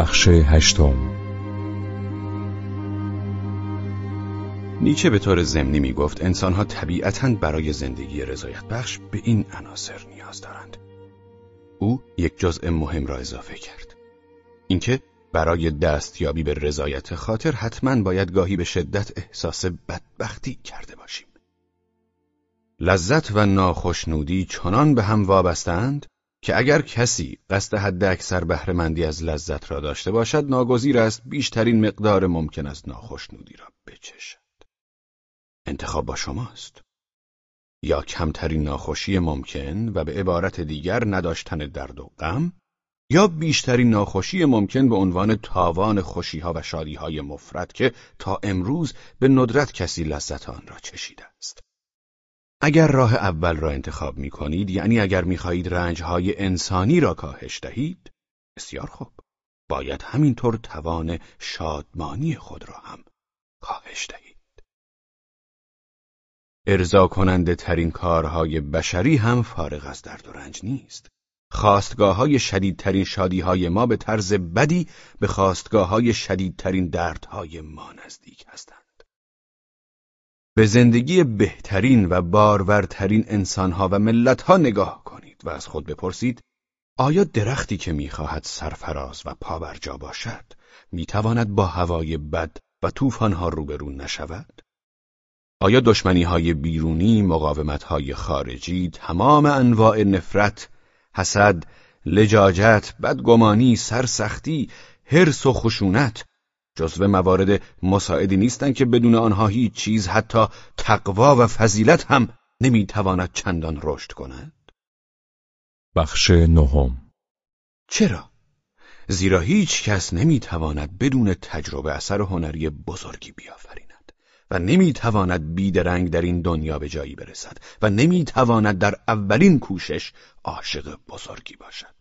بخش هشتم نیچه به طور ضمنی می گفت انسانها طبیعتا برای زندگی رضایت بخش به این عناصر نیاز دارند. او یک جزء مهم را اضافه کرد. اینکه برای دستیابی به رضایت خاطر حتما باید گاهی به شدت احساس بدبختی کرده باشیم. لذت و ناخشنودی چنان به هم وابستند که اگر کسی قصد حد اکثر بهرهمندی از لذت را داشته باشد ناگزیر است بیشترین مقدار ممکن است ناخشنودی را بچشد. انتخاب با شماست. یا کمترین ناخوشی ممکن و به عبارت دیگر نداشتن درد و غم یا بیشترین ناخوشی ممکن به عنوان تاوان خوشیها و شادیهای مفرد که تا امروز به ندرت کسی لذت آن را چشیده است. اگر راه اول را انتخاب می کنید یعنی اگر می خواهید رنجهای انسانی را کاهش دهید بسیار خوب. باید همینطور توان شادمانی خود را هم کاهش دهید. ارضا کننده ترین کارهای بشری هم فارغ از درد و رنج نیست. خواستگاه های شدیدترین شادی های ما به طرز بدی به خواستگاه های شدیدترین دردهای ما نزدیک هستند. به زندگی بهترین و بارورترین انسانها و ملتها نگاه کنید و از خود بپرسید آیا درختی که می‌خواهد سرفراز و پابرجا باشد می‌تواند با هوای بد و طوفانها روبرو نشود؟ آیا دشمنی های بیرونی، مقاومت های خارجی، تمام انواع نفرت، حسد، لجاجت، بدگمانی، سرسختی، حرس و خشونت جزو موارد مساعدی نیستند که بدون آنها هیچ چیز حتی تقوا و فضیلت هم نمی‌تواند چندان رشد کند؟ بخش نهم چرا؟ زیرا هیچ کس نمی‌تواند بدون تجربه اثر هنری بزرگی بیافریند و نمی‌تواند بیدرنگ در این دنیا به جایی برسد و نمی‌تواند در اولین کوشش عاشق بزرگی باشد.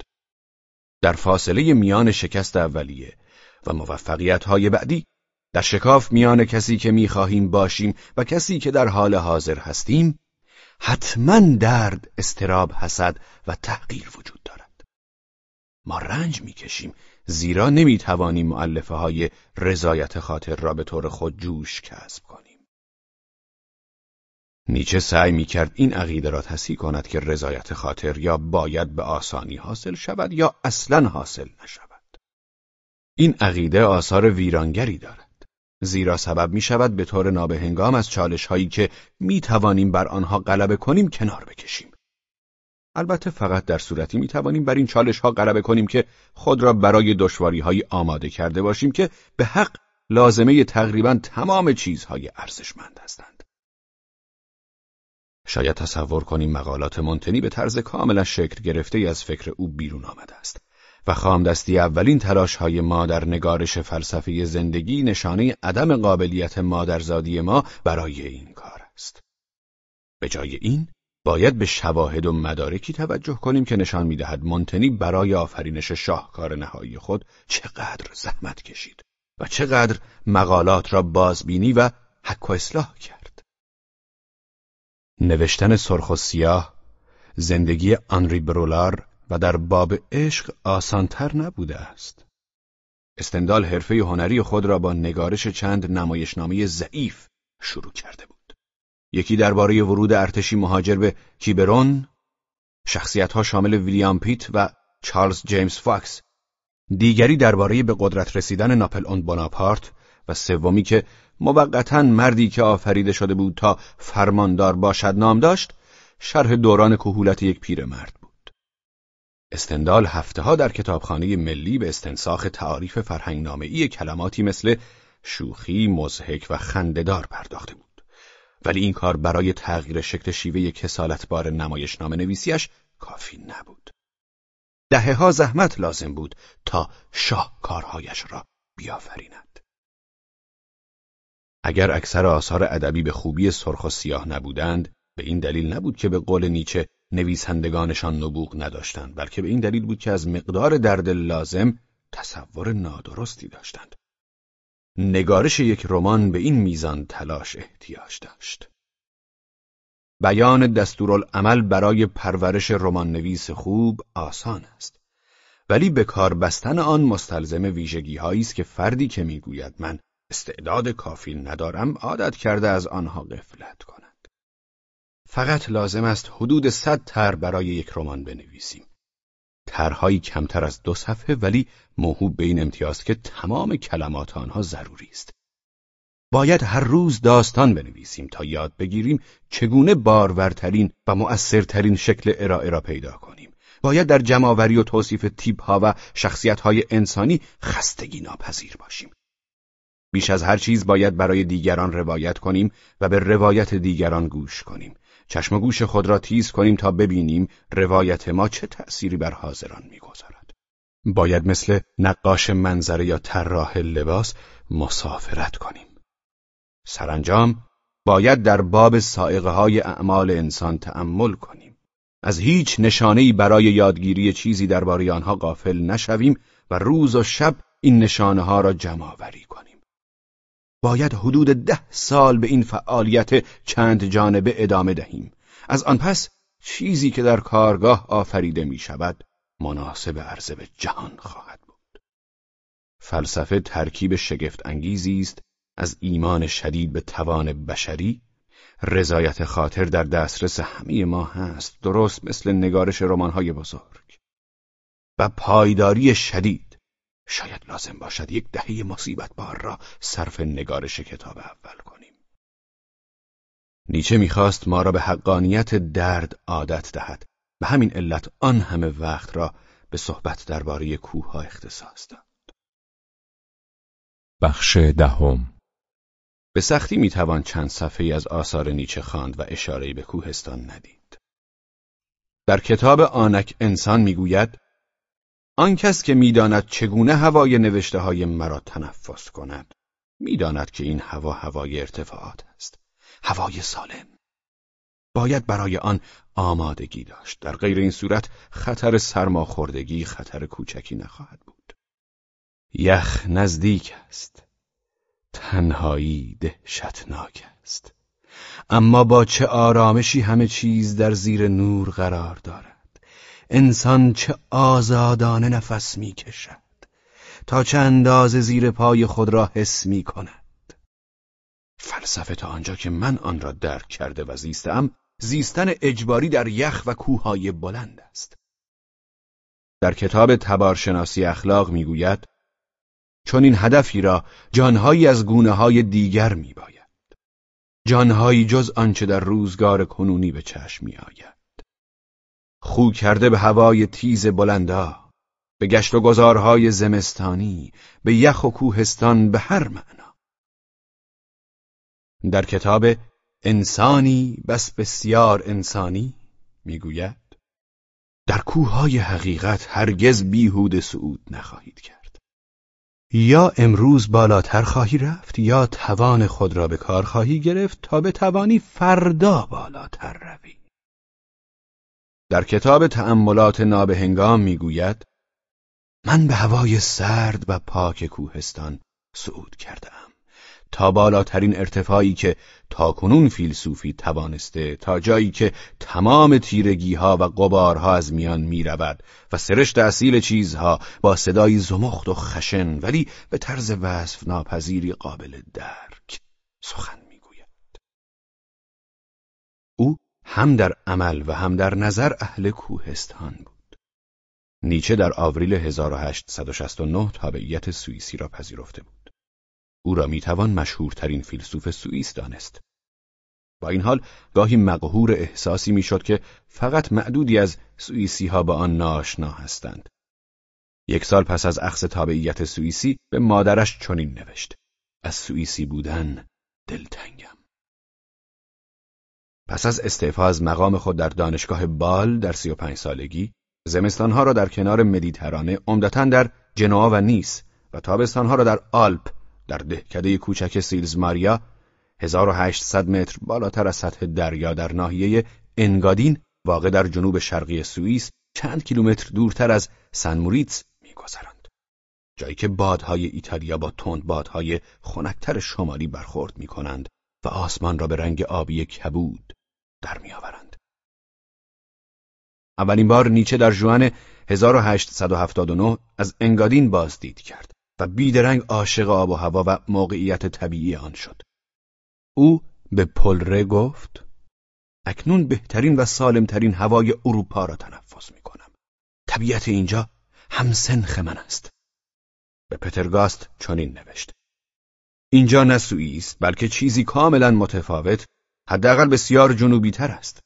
در فاصله میان شکست اولیه و موفقیت های بعدی در شکاف میان کسی که می‌خواهیم باشیم و کسی که در حال حاضر هستیم حتما درد، استراب، حسد و تحقیر وجود دارد. ما رنج می‌کشیم زیرا نمی‌توانیم معلفه های رضایت خاطر را به طور خود جوش کسب کنیم. نیچه سعی می‌کرد این عقیده را تصحیح کند که رضایت خاطر یا باید به آسانی حاصل شود یا اصلا حاصل نشود. این عقیده آثار ویرانگری دارد. زیرا سبب می شود به طور نابهنگام از چالش هایی که می توانیم بر آنها غلبه کنیم کنار بکشیم. البته فقط در صورتی می توانیم بر این چالش ها غلبه کنیم که خود را برای دشواری های آماده کرده باشیم که به حق لازمه تقریبا تمام چیزهای ارزشمند هستند. شاید تصور کنیم مقالات منتنی به طرز کاملا شکل گرفته از فکر او بیرون آمده است. و خامدستی اولین تلاش های ما در نگارش فلسفه زندگی نشانه عدم قابلیت مادرزادی ما برای این کار است. به جای این باید به شواهد و مدارکی توجه کنیم که نشان می‌دهد مونتنی برای آفرینش شاهکار نهایی خود چقدر زحمت کشید و چقدر مقالات را بازبینی و حک و اصلاح کرد. نوشتن سرخ و سیاه زندگی آنری برولار و در باب عشق آسانتر نبوده است. استندال حرفه هنری خود را با نگارش چند نمایشنامه ضعیف شروع کرده بود. یکی درباره ورود ارتشی مهاجر به کیبرون، شخصیتها شامل ویلیام پیت و چارلز جیمز فاکس، دیگری درباره به قدرت رسیدن ناپلئون بناپارت و سومی که موقتا مردی که آفریده شده بود تا فرماندار باشد نام داشت، شرح دوران کهولت یک پیرمرد استندال هفته در کتابخانه ملی به استنساخ تعاریف فرهنگنامه‌ای کلماتی مثل شوخی، مزهک و خندهدار پرداخته بود. ولی این کار برای تغییر شکل شیوه کسالتبار نمایشنامه نویسیش کافی نبود. دهه ها زحمت لازم بود تا شاهکارهایش را بیافریند. اگر اکثر آثار ادبی به خوبی سرخ و سیاه نبودند، به این دلیل نبود که به قول نیچه نویسندگانشان نبوغ نداشتند بلکه به این دلیل بود که از مقدار درد لازم تصور نادرستی داشتند. نگارش یک رمان به این میزان تلاش احتیاج داشت. بیان دستورالعمل برای پرورش رمان نویس خوب آسان است ولی به کار بستن آن مستلزم ویژگی است که فردی که می‌گوید من استعداد کافی ندارم عادت کرده از آنها غفلت کند. فقط لازم است حدود صد تر برای یک رمان بنویسیم. ترهایی کمتر از دو صفحه ولی موهوب به این امتیاز که تمام کلمات آنها ضروری است. باید هر روز داستان بنویسیم تا یاد بگیریم چگونه بارورترین و مؤثرترین شکل ارائه را پیدا کنیم. باید در جمعآوری و توصیف تیپ ها و شخصیت های انسانی خستگی ناپذیر باشیم. بیش از هر چیز باید برای دیگران روایت کنیم و به روایت دیگران گوش کنیم. چشم گوش خود را تیز کنیم تا ببینیم روایت ما چه تأثیری بر حاضران می‌گذارد. باید مثل نقاش منظره یا طراح لباس مسافرت کنیم. سرانجام باید در باب سائقه های اعمال انسان تأمل کنیم. از هیچ نشانهای برای یادگیری چیزی درباره آنها غافل نشویم و روز و شب این نشانه ها را جمع وری کنیم. باید حدود ده سال به این فعالیت چند جانبه ادامه دهیم. از آن پس چیزی که در کارگاه آفریده می شود مناسب عرضه به جهان خواهد بود. فلسفه ترکیب شگفت انگیزی است از ایمان شدید به توان بشری رضایت خاطر در دسترس همه ما هست درست مثل نگارش رمان‌های بزرگ و پایداری شدید شاید لازم باشد یک دهه مصیبت بار را صرف نگارش کتاب اول کنیم. نیچه می‌خواست ما را به حقانیت درد عادت دهد. به همین علت آن همه وقت را به صحبت درباره کوه ها اختصاص داد. بخش دهم. به سختی می‌توان چند صفحه از آثار نیچه خواند و اشاره به کوهستان ندید. در کتاب آنک انسان می‌گوید آن کس که می‌داند چگونه هوای نوشته های مرا تنفس کند می‌داند که این هوا هوای ارتفاعات است هوای سالم. باید برای آن آمادگی داشت. در غیر این صورت خطر سرماخوردگی خطر کوچکی نخواهد بود. یخ نزدیک است تنهایی دهشتناک است. اما با چه آرامشی همه چیز در زیر نور قرار دارد؟ انسان چه آزادانه نفس می کشد تا چه اندازه زیر پای خود را حس می کند فلسفه تا آنجا که من آن را درک کرده و زیستم زیستن اجباری در یخ و کوههای بلند است در کتاب تبارشناسی اخلاق می‌گوید چون این هدفی را جانهایی از گونه های دیگر می باید. جانهایی جز آنچه در روزگار کنونی به چشم می آید. خو کرده به هوای تیز بلندا، به گشت و گذارهای زمستانی، به یخ و کوهستان به هر معنا. در کتاب انسانی بس بسیار انسانی می‌گوید در کوههای حقیقت هرگز بیهود صعود نخواهید کرد. یا امروز بالاتر خواهی رفت یا توان خود را به کار خواهی گرفت تا به توانی فردا بالاتر روی در کتاب تأملات نابهنگام می‌گوید من به هوای سرد و پاک کوهستان صعود کردم تا بالاترین ارتفاعی که تاکنون فیلسوفی توانسته تا جایی که تمام تیرگی ها و قبارها از میان می و سرشت اصیل چیزها با صدایی زمخت و خشن ولی به طرز وصف ناپذیری قابل درک سخن هم در عمل و هم در نظر اهل کوهستان بود. نیچه در آوریل 1869 تابعیت سوئیسی را پذیرفته بود. او را می‌توان مشهورترین فیلسوف سوئیس دانست. با این حال گاهی مقهور احساسی می‌شد که فقط معدودی از سوئیسی ها با آن ناشنا هستند. یک سال پس از اخذ تابعیت سوئیسی به مادرش چنین نوشت: از سوئیسی بودن دلتنگم. پس از استعفا از مقام خود در دانشگاه بال در سی و پنج سالگی، زمستانها را در کنار مدیترانه عمدتا در جنوا و نیس و تابستانها را در آلپ در دهکده کوچک سیلز ماریا 1800 متر بالاتر از سطح دریا در ناحیه انگادین واقع در جنوب شرقی سوئیس چند کیلومتر دورتر از سن موریتس میگذراند. جایی که بادهای ایتالیا با تند بادهای خنکتر شمالی برخورد می کنند و آسمان را به رنگ آبی کبود در میآورند. اولین بار نیچه در جوان 1879 از انگادین بازدید کرد و بیدرنگ عاشق آب و هوا و موقعیت طبیعی آن شد. او به پلره گفت اکنون بهترین و سالمترین هوای اروپا را تنفس می کنم. طبیعت اینجا همسنخ من است. به پترگاست چنین نوشت. اینجا نه است بلکه چیزی کاملا متفاوت حداقل بسیار جنوبی تر است.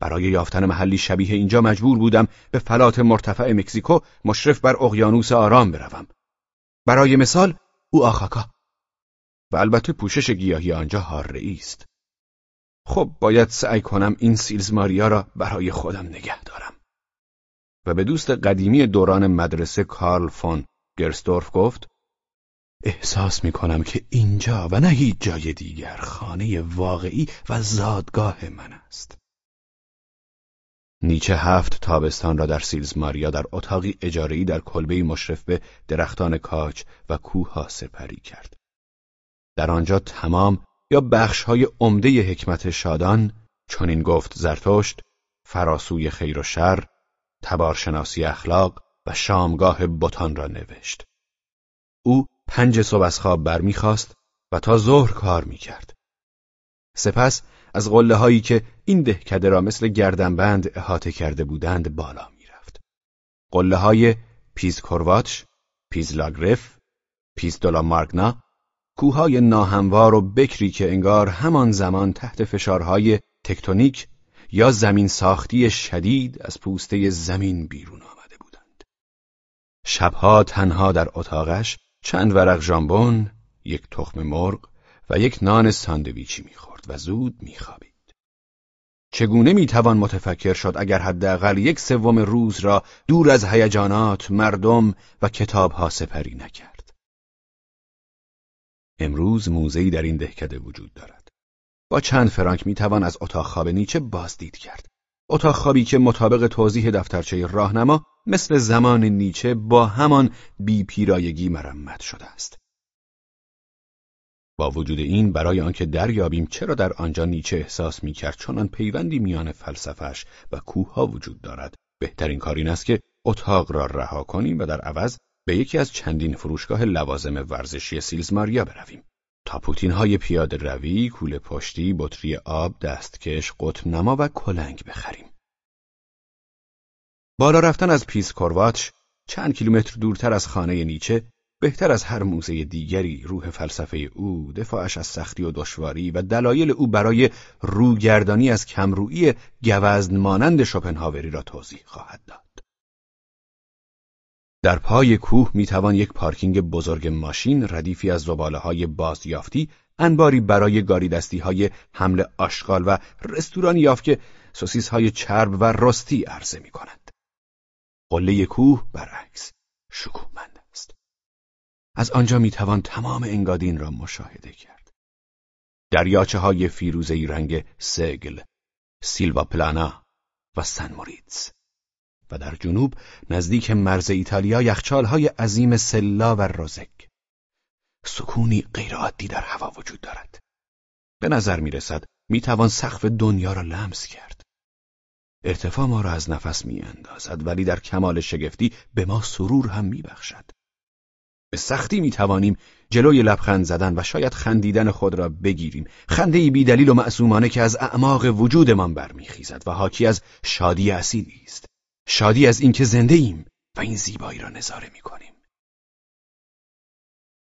برای یافتن محلی شبیه اینجا مجبور بودم به فلات مرتفع مکزیکو مشرف بر اقیانوس آرام بروم. برای مثال او آخاکا و البته پوشش گیاهی آنجا هاره است. خب باید سعی کنم این سیلز ماریا را برای خودم نگه دارم. و به دوست قدیمی دوران مدرسه کارل فون گرستورف گفت احساس می کنم که اینجا و نه هیچ جای دیگر خانه واقعی و زادگاه من است. نیچه هفت تابستان را در سیلز ماریا در اتاقی اجارهی در کلبه مشرف به درختان کاج و کوه سپری کرد. در آنجا تمام یا بخشهای عمده حکمت شادان چنین گفت زرتشت فراسوی خیر و شر تبارشناسی اخلاق و شامگاه بتان را نوشت او پنج صبح از خواب برمیخواست و تا ظهر کار می‌کرد سپس از قله هایی که این دهکده را مثل گردنبند احاطه کرده بودند بالا می‌رفت قله های پیز کرواتش پیز لاگرف پیز دولا مارگنا کوههای ناهموار و بکری که انگار همان زمان تحت فشارهای تکتونیک یا زمین ساختی شدید از پوسته زمین بیرون آمده بودند. شبها تنها در اتاقش چند ورق ژامبون، یک تخم مرغ و یک نان ساندویچی می‌خورد و زود میخوابید. چگونه می‌توان متفکر شد اگر حداقل یک سوم روز را دور از هیجانات، مردم و کتابها سپری نکرد؟ امروز موزهی در این دهکده وجود دارد. با چند فرانک می‌توان از اتاق خواب نیچه بازدید کرد. اتاق خوابی که مطابق توضیح دفترچه راهنما مثل زمان نیچه با همان بیپیرایگی مرمت شده است. با وجود این برای آنکه دریابیم چرا در آنجا نیچه احساس می‌کرد چنان پیوندی میان فلسفش و کوه ها وجود دارد بهترین کار این است که اتاق را رها کنیم و در عوض به یکی از چندین فروشگاه لوازم ورزشی سیلز ماریا برویم تا پوتین های پیاده روی، کوله پشتی، بطری آب، دستکش، قطب نما و کلنگ بخریم. بالا رفتن از پیس کرواتش چند کیلومتر دورتر از خانه نیچه بهتر از هر موزه دیگری روح فلسفه او دفاعش از سختی و دشواری و دلایل او برای روگردانی از کمرویی گوزن مانند شپنهاوری را توضیح خواهد داد. در پای کوه می‌توان یک پارکینگ بزرگ ماشین ردیفی از زباله های بازیافتی انباری برای گاری دستی های حمل آشغال و رستوران یافت که سوسیس های چرب و راستی عرضه می کند. قله کوه برعکس شکوهمند است. از آنجا می‌توان تمام انگادین را مشاهده کرد. دریاچه های فیروزهی رنگ سگل، سیلوا پلانا و سن موریتز و در جنوب نزدیک مرز ایتالیا یخچالهای عظیم سلا و روزک. سکونی غیرعادی در هوا وجود دارد. به نظر می رسد می توان سقف دنیا را لمس کرد. ارتفاع ما را از نفس می اندازد ولی در کمال شگفتی به ما سرور هم می بخشد. به سختی می توانیم جلوی لبخند زدن و شاید خندیدن خود را بگیریم خنده بی دلیل و معصومانه که از اعماق وجودمان برمیخیزد و حاکی از شادی اصیلی است شادی از اینکه زنده ایم و این زیبایی را نظاره می کنیم.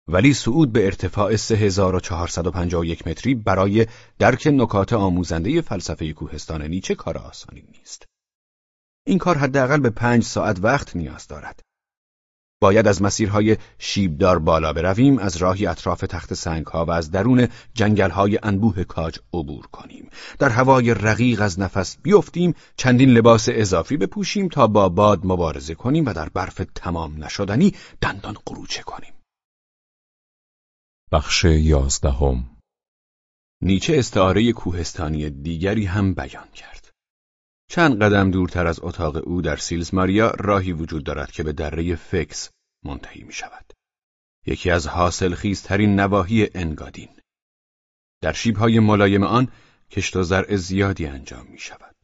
ولی صعود به ارتفاع 3451 متری برای درک نکات آموزنده فلسفه کوهستان نیچه کار آسانی نیست. این کار حداقل به پنج ساعت وقت نیاز دارد. باید از مسیرهای شیبدار بالا برویم از راهی اطراف تخت سنگها و از درون جنگلهای انبوه کاج عبور کنیم در هوای رقیق از نفس بیفتیم چندین لباس اضافی بپوشیم تا با باد مبارزه کنیم و در برف تمام نشدنی دندان قروچه کنیم بخش یازدهم نیچه استعاره کوهستانی دیگری هم بیان کرد چند قدم دورتر از اتاق او در سیلز ماریا راهی وجود دارد که به دره فکس منتهی می شود. یکی از حاصل خیزترین نواحی انگادین. در شیبهای ملایم آن کشت و زرع زیادی انجام می شود.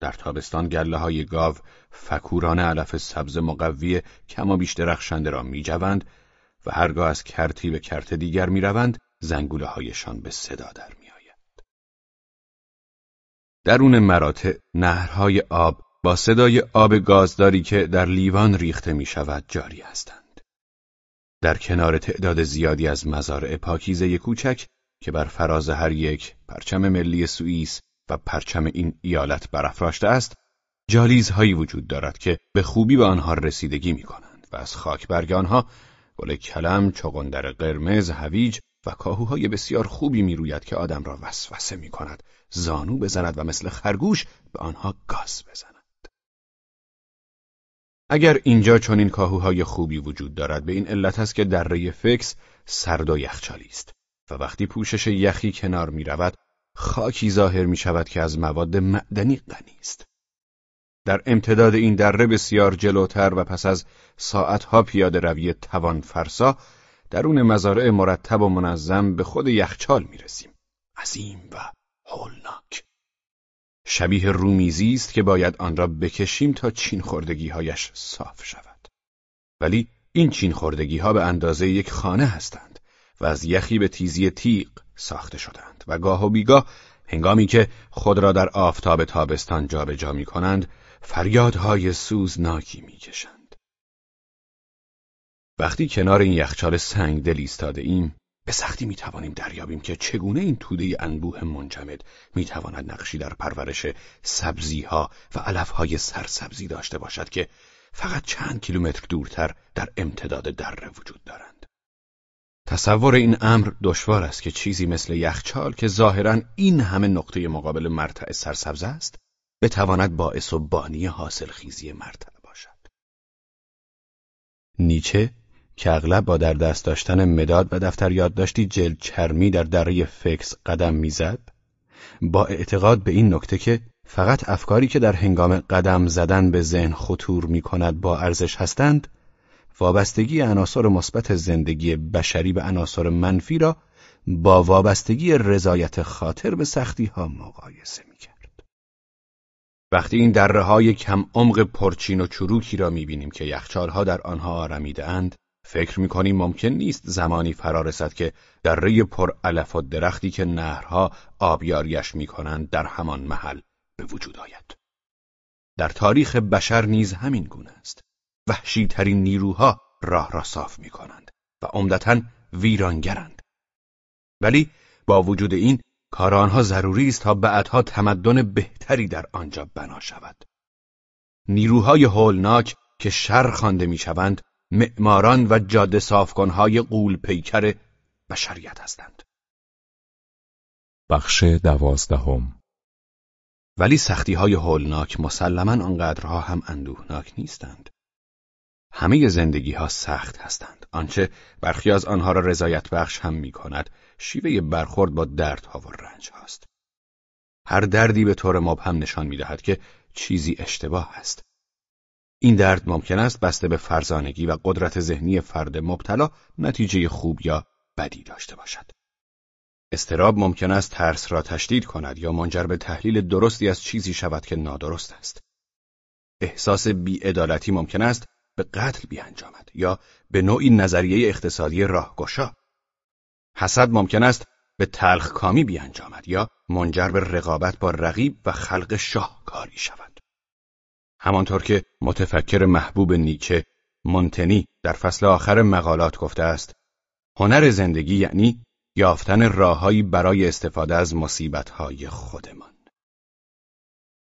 در تابستان گله های گاو فکوران علف سبز مقوی کما بیش درخشنده را میجوند و هرگاه از کرتی به کرت دیگر می‌روند زنگوله هایشان به صدا در میآید. درون مراتع نهرهای آب با صدای آب گازداری که در لیوان ریخته می شود جاری هستند. در کنار تعداد زیادی از مزارع پاکیزه کوچک که بر فراز هر یک پرچم ملی سوئیس و پرچم این ایالت برافراشته است، جالیزهایی وجود دارد که به خوبی به آنها رسیدگی می کنند و از خاک برگ آنها گل کلم، چغندر قرمز، هویج و کاهوهای بسیار خوبی می‌روید که آدم را وسوسه می کند، زانو بزند و مثل خرگوش به آنها گاز بزند. اگر اینجا چنین کاهوهای خوبی وجود دارد به این علت است که دره فکس سرد و یخچالی است و وقتی پوشش یخی کنار می رود خاکی ظاهر می شود که از مواد معدنی غنی است. در امتداد این دره بسیار جلوتر و پس از ساعتها پیاده روی توان فرسا درون مزارع مرتب و منظم به خود یخچال می رسیم. عظیم و هولناک. شبیه رومیزی است که باید آن را بکشیم تا چین خوردگیهایش صاف شود. ولی این چین خوردگی ها به اندازه یک خانه هستند و از یخی به تیزی تیغ ساخته شدند و گاه و بیگاه هنگامی که خود را در آفتاب تابستان جابجا می کنند فریادهای سوزناکی می کشند. وقتی کنار این یخچال سنگ دل ایستاده ایم به سختی می توانیم دریابیم که چگونه این توده انبوه منجمد می تواند نقشی در پرورش سبزی ها و علف های سرسبزی داشته باشد که فقط چند کیلومتر دورتر در امتداد دره وجود دارند. تصور این امر دشوار است که چیزی مثل یخچال که ظاهرا این همه نقطه مقابل مرتع سرسبز است بتواند باعث و بانی حاصل خیزی مرتع باشد. نیچه که اغلب با در دست داشتن مداد و دفتر یادداشتی جلد چرمی در دره فکس قدم می‌زد با اعتقاد به این نکته که فقط افکاری که در هنگام قدم زدن به ذهن خطور می کند با ارزش هستند وابستگی عناصر مثبت زندگی بشری به عناصر منفی را با وابستگی رضایت خاطر به سختی ها مقایسه می کرد. وقتی این دره های کم عمق پرچین و چروکی را می بینیم که یخچال ها در آنها آرمیده اند فکر می‌کنیم ممکن نیست زمانی فرا رسد که دره پر علف و درختی که نهرها آبیاریش می‌کنند در همان محل به وجود آید. در تاریخ بشر نیز همین گونه است. وحشی ترین نیروها راه را صاف می کنند و عمدتا ویرانگرند. ولی با وجود این کار آنها ضروری است تا بعدها تمدن بهتری در آنجا بنا شود. نیروهای هولناک که شر خوانده می‌شوند معماران و جاده صافکنهای قول پیکر بشریت هستند. بخش دوازدهم ولی سختی های هولناک مسلما آنقدرها هم اندوهناک نیستند. همه زندگی ها سخت هستند. آنچه برخی از آنها را رضایت بخش هم می کند شیوه برخورد با دردها و رنج هاست. هر دردی به طور مبهم نشان می دهد که چیزی اشتباه است. این درد ممکن است بسته به فرزانگی و قدرت ذهنی فرد مبتلا نتیجه خوب یا بدی داشته باشد. استراب ممکن است ترس را تشدید کند یا منجر به تحلیل درستی از چیزی شود که نادرست است. احساس بیعدالتی ممکن است به قتل بیانجامد یا به نوعی نظریه اقتصادی راهگشا. حسد ممکن است به تلخ کامی بیانجامد یا منجر به رقابت با رقیب و خلق شاهکاری شود. همانطور که متفکر محبوب نیچه مونتنی در فصل آخر مقالات گفته است هنر زندگی یعنی یافتن راههایی برای استفاده از مصیبتهای خودمان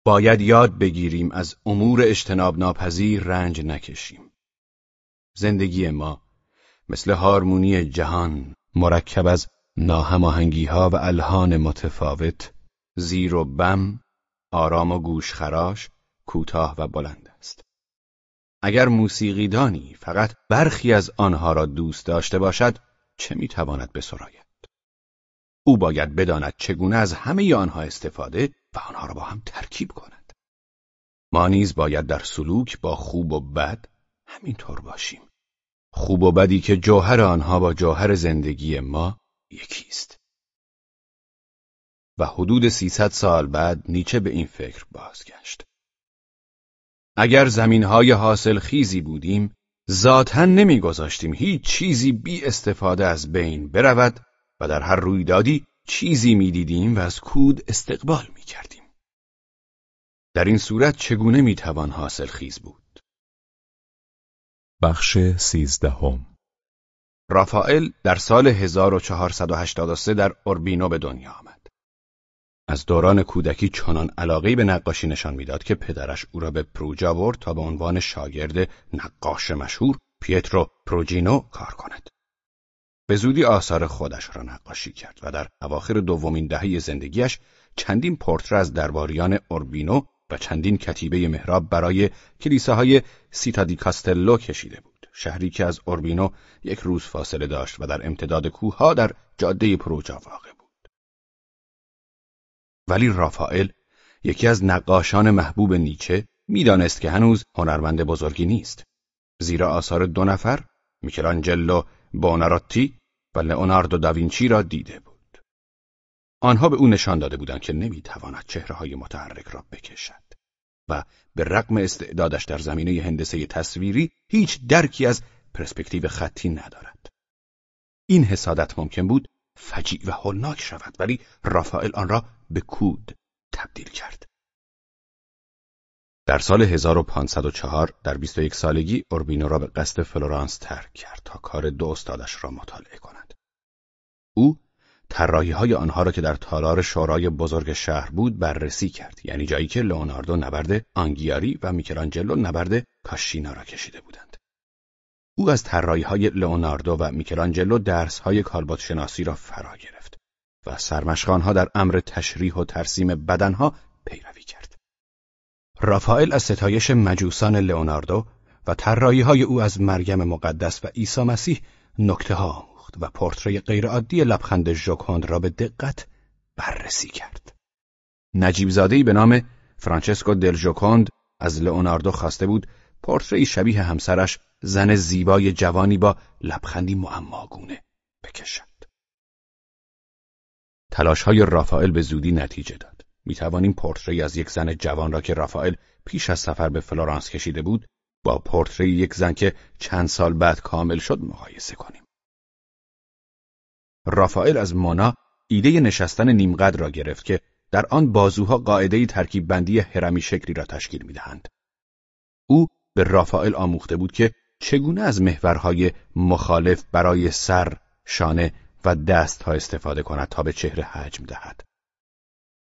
باید یاد بگیریم از امور اجتناب ناپذیر رنج نکشیم زندگی ما مثل هارمونی جهان مرکب از ناهماهنگی ها و الهان متفاوت زیر و بم آرام و گوشخراش کوتاه و بلند است. اگر موسیقیدانی فقط برخی از آنها را دوست داشته باشد چه می‌تواند بسراید؟ او باید بداند چگونه از همه آنها استفاده و آنها را با هم ترکیب کند. ما نیز باید در سلوک با خوب و بد همینطور باشیم. خوب و بدی که جوهر آنها با جوهر زندگی ما یکیست. و حدود 300 سال بعد نیچه به این فکر بازگشت. اگر زمینهای حاصل خیزی بودیم، ذاتا نمیگذاشتیم هیچ چیزی بی استفاده از بین برود و در هر رویدادی چیزی می‌دیدیم و از کود استقبال می‌کردیم. در این صورت چگونه می‌توان حاصل خیز بود؟ بخش سیزدهم رافائل در سال 1483 در اوربینو به دنیا آمد. از دوران کودکی چنان علاقه به نقاشی نشان می‌داد که پدرش او را به پروجا برد تا به عنوان شاگرد نقاش مشهور پیترو پروجینو کار کند. به زودی آثار خودش را نقاشی کرد و در اواخر دومین دهه زندگیش چندین پورتره از درباریان اوربینو و چندین کتیبه محراب برای کلیساهای سیتا کاستلو کشیده بود. شهری که از اوربینو یک روز فاصله داشت و در امتداد کوهها در جاده پروجا واقع بود. ولی رافائل یکی از نقاشان محبوب نیچه می‌دانست که هنوز هنرمند بزرگی نیست. زیرا آثار دو نفر میکلانجلو بوناراتی و لئوناردو داوینچی را دیده بود. آنها به او نشان داده بودند که نمی‌تواند چهره های متحرک را بکشد و به رغم استعدادش در زمینه هندسه تصویری هیچ درکی از پرسپکتیو خطی ندارد. این حسادت ممکن بود فجیع و هولناک شود ولی رافائل آن را به کود تبدیل کرد. در سال 1504 در 21 سالگی اوربینو را به قصد فلورانس ترک کرد تا کار دو استادش را مطالعه کند. او طراحی های آنها را که در تالار شورای بزرگ شهر بود بررسی کرد یعنی جایی که لئوناردو نبرد آنگیاری و میکلانجلو نبرد کاشینا را کشیده بودند. او از طراحی های لئوناردو و میکلانجلو درس های کالبوت شناسی را فرا گرفت و سرمشقانها در امر تشریح و ترسیم بدنها پیروی کرد. رافائل از ستایش مجوسان لئوناردو و طراحی های او از مریم مقدس و عیسی مسیح نکته ها آموخت و پورتری غیرعادی لبخند ژوکوند را به دقت بررسی کرد. نجیب زادهی به نام فرانچسکو دل ژوکوند از لئوناردو خواسته بود پرتره‌ای شبیه همسرش زن زیبای جوانی با لبخندی معماگونه بکشد. تلاش های رافائل به زودی نتیجه داد. می توانیم پرتره‌ای از یک زن جوان را که رافائل پیش از سفر به فلورانس کشیده بود با پرتره‌ی یک زن که چند سال بعد کامل شد مقایسه کنیم. رافائل از مونا ایده نشستن نیمقد را گرفت که در آن بازوها قاعده ترکیب بندی هرمی شکلی را تشکیل می دهند. او به رافائل آموخته بود که چگونه از محورهای مخالف برای سر، شانه و دستها استفاده کند تا به چهره حجم دهد.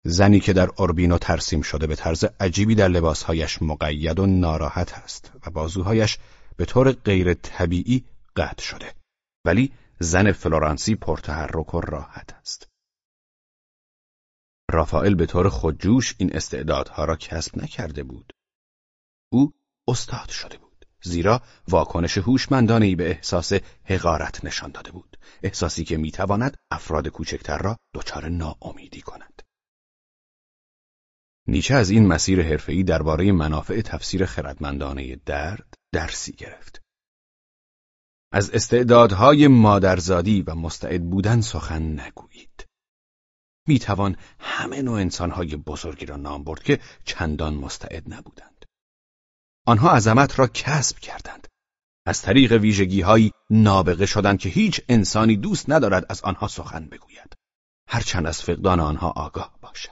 زنی که در اوربینو ترسیم شده به طرز عجیبی در لباسهایش مقید و ناراحت است و بازوهایش به طور غیر طبیعی قطع شده ولی زن فلورانسی پرتحرک و راحت است. رافائل به طور خودجوش این استعدادها را کسب نکرده بود. او استاد شده بود زیرا واکنش هوشمندانهای به احساس حقارت نشان داده بود احساسی که می‌تواند افراد کوچکتر را دچار ناامیدی کند. نیچه از این مسیر حرفه‌ای درباره منافع تفسیر خردمندانه درد درسی گرفت. از استعدادهای مادرزادی و مستعد بودن سخن نگویید. می توان همه نوع انسانهای بزرگی را نام برد که چندان مستعد نبودند. آنها عظمت را کسب کردند. از طریق ویژگیهایی نابغه شدند که هیچ انسانی دوست ندارد از آنها سخن بگوید. هرچند از فقدان آنها آگاه باشد.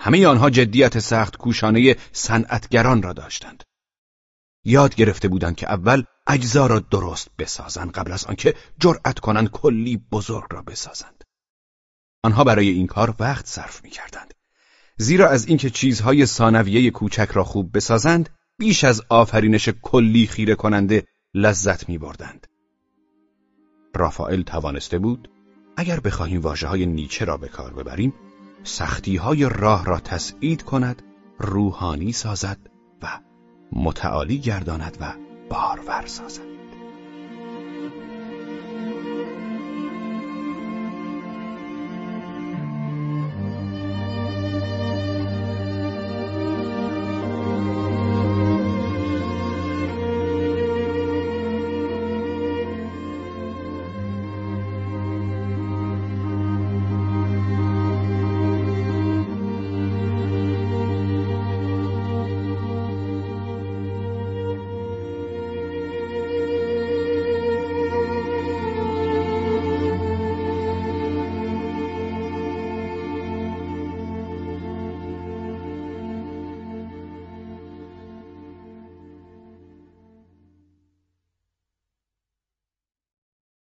همه آنها جدیت سخت کوشانه صنعتگران را داشتند. یاد گرفته بودند که اول اجزا را درست بسازند قبل از آنکه جرأت کنند کلی بزرگ را بسازند. آنها برای این کار وقت صرف می کردند. زیرا از اینکه چیزهای ثانویه کوچک را خوب بسازند بیش از آفرینش کلی خیره کننده لذت می بردند. رافائل توانسته بود اگر بخواهیم واجه های نیچه را به کار ببریم سختی های راه را تسعید کند روحانی سازد و متعالی گرداند و بارور سازد.